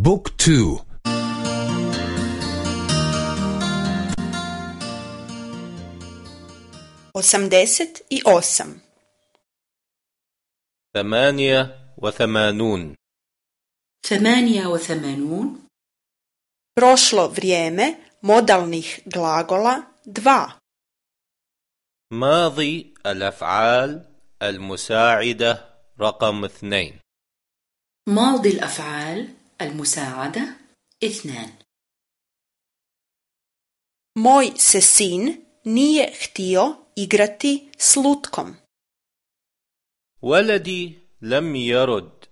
بوك تو. osamdeset i osam ثمانية وثمانون. ثمانية وثمانون. Prošlo vrijeme modalnih glagola dva. ماضي الأفعال المساعدة رقم اثنين. ماضي الأفعال المساعدة اثنان Moj se sin nije htio igrati s lutkom. ولدي لم يرد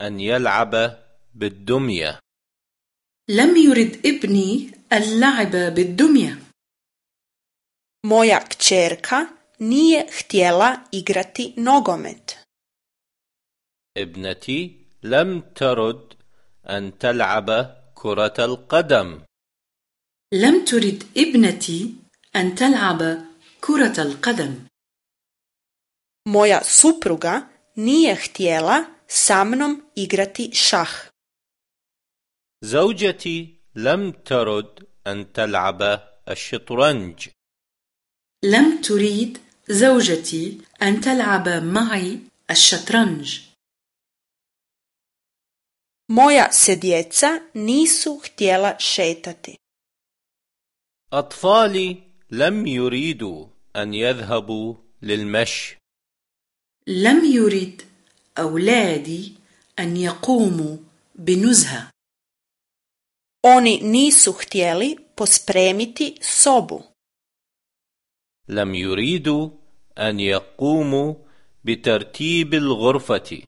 أن يلعب بالدمية لم يرد ابني اللعب بالدمية Moja kćerka nije htjela igrati nogomet. ابنتي لم ترد أن تلعب كرة القدم. لم ترد ابنتي أن تلعب كرة القدم. Moja supruga nije htjela sa mnom igrati šah. زوجتي لم ترد أن تلعب الشطرنج. لم تريد زوجتي أن تلعب معي الشطرنج. Moja se djeca nisu htjela šetati. أطفالي لم يريدوا أن يذهبوا للمشي لم يرد أولادي أن يقوموا بنزهة Oni nisu htjeli pospremiti sobu. لم يريدوا أن يقوموا بترتيب الغرفة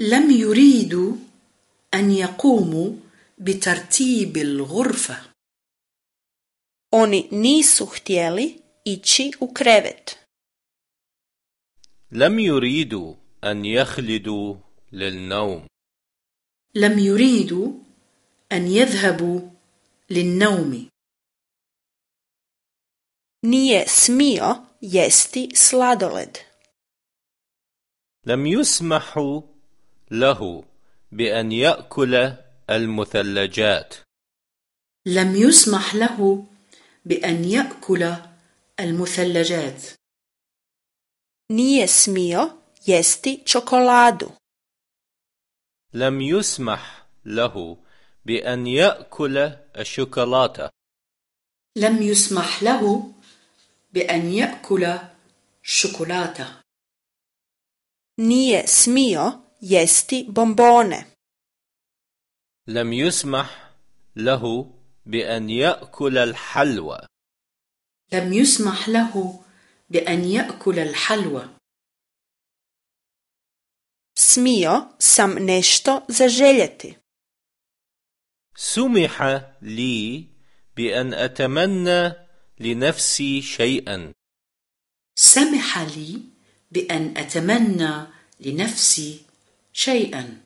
لم يريدوا أن يقوموا بترتيب الغرفة Oni nisu htjeli ići u krevet. لم يريدوا أن يخلدوا للنوم لم يريدوا أن يذهبوا للنوم Nije smio jesti sladoled. لم يسمح له بأن يأكل المثلجات. لم يسمح له بأن يأكل المثلجات. Nije smio jesti čokoladu. لم يسمح له بأن يأكل الشوكولاتة. لم يسمح له بأن يأكل شوكولاتة. Nije smio jesti bombone. لم يسمح له بأن يأكل الحلوى لم يسمح له بأن يأكل الحلوى Smio sam nešto zaželjeti. سمح لي بأن أتمنى لنفسي شيئا سمح لي بأن أتمنى لنفسي شيئا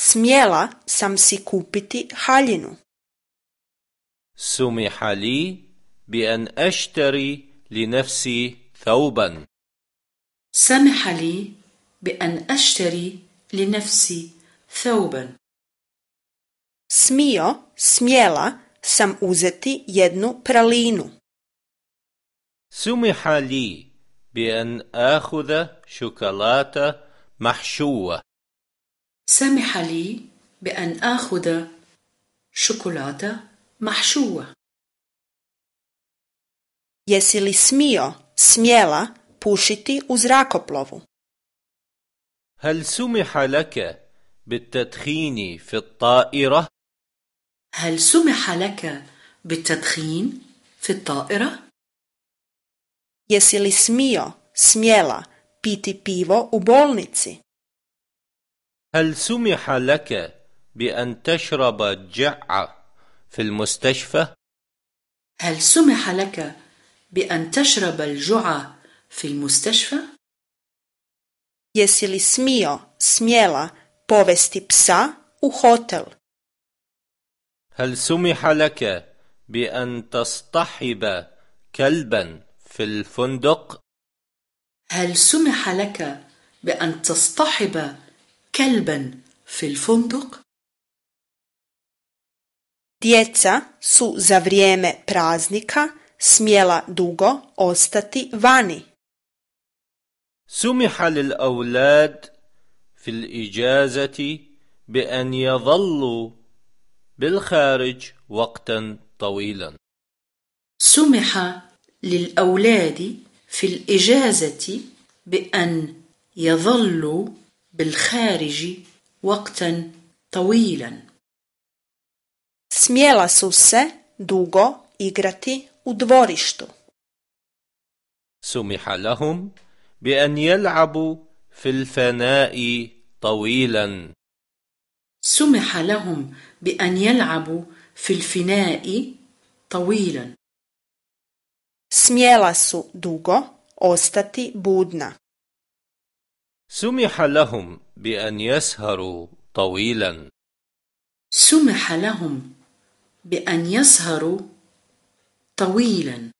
Smjela sam si kupiti haljinu. سمح لي بأن أشتري لنفسي ثوبا سمح لي بأن أشتري لنفسي ثوبا Smio, smjela sam uzeti jednu pralinu. سمح لي بأن آخذ شوكولاتة محشوة سمح لي بأن آخذ شوكولاتة محشوة Jesi li smio, smjela pušiti u zrakoplovu? هل سمح لك بالتدخين في الطائرة؟ هل سمح لك بالتدخين في الطائرة؟ Jesi li smio, smjela piti pivo u bolnici? هل سمح لك بأن تشرب الجع في المستشفى؟ هل سمح لك بأن تشرب الجعة في المستشفى؟ Jesi li smio, smjela povesti psa u hotel? هل سمح لك بأن تصطحب كلبا في الفندق؟ هل سمح لك بأن تصطحب كلبا في الفندق؟ Djeca su za vrijeme praznika smjela dugo ostati vani. سمح للأولاد في الإجازة بأن يظلوا بالخارج وقتا طويلا سمح للأولاد في الإجازة بأن يظلوا بالخارج وقتا طويلا. Smjela su se dugo igrati u dvorištu. سمح لهم بأن يلعبوا في الفناء طويلا سمح لهم بأن يلعبوا في الفناء طويلا Smjela su dugo ostati budna. سمح لهم بأن يسهروا طويلا سمح لهم بأن يسهروا طويلا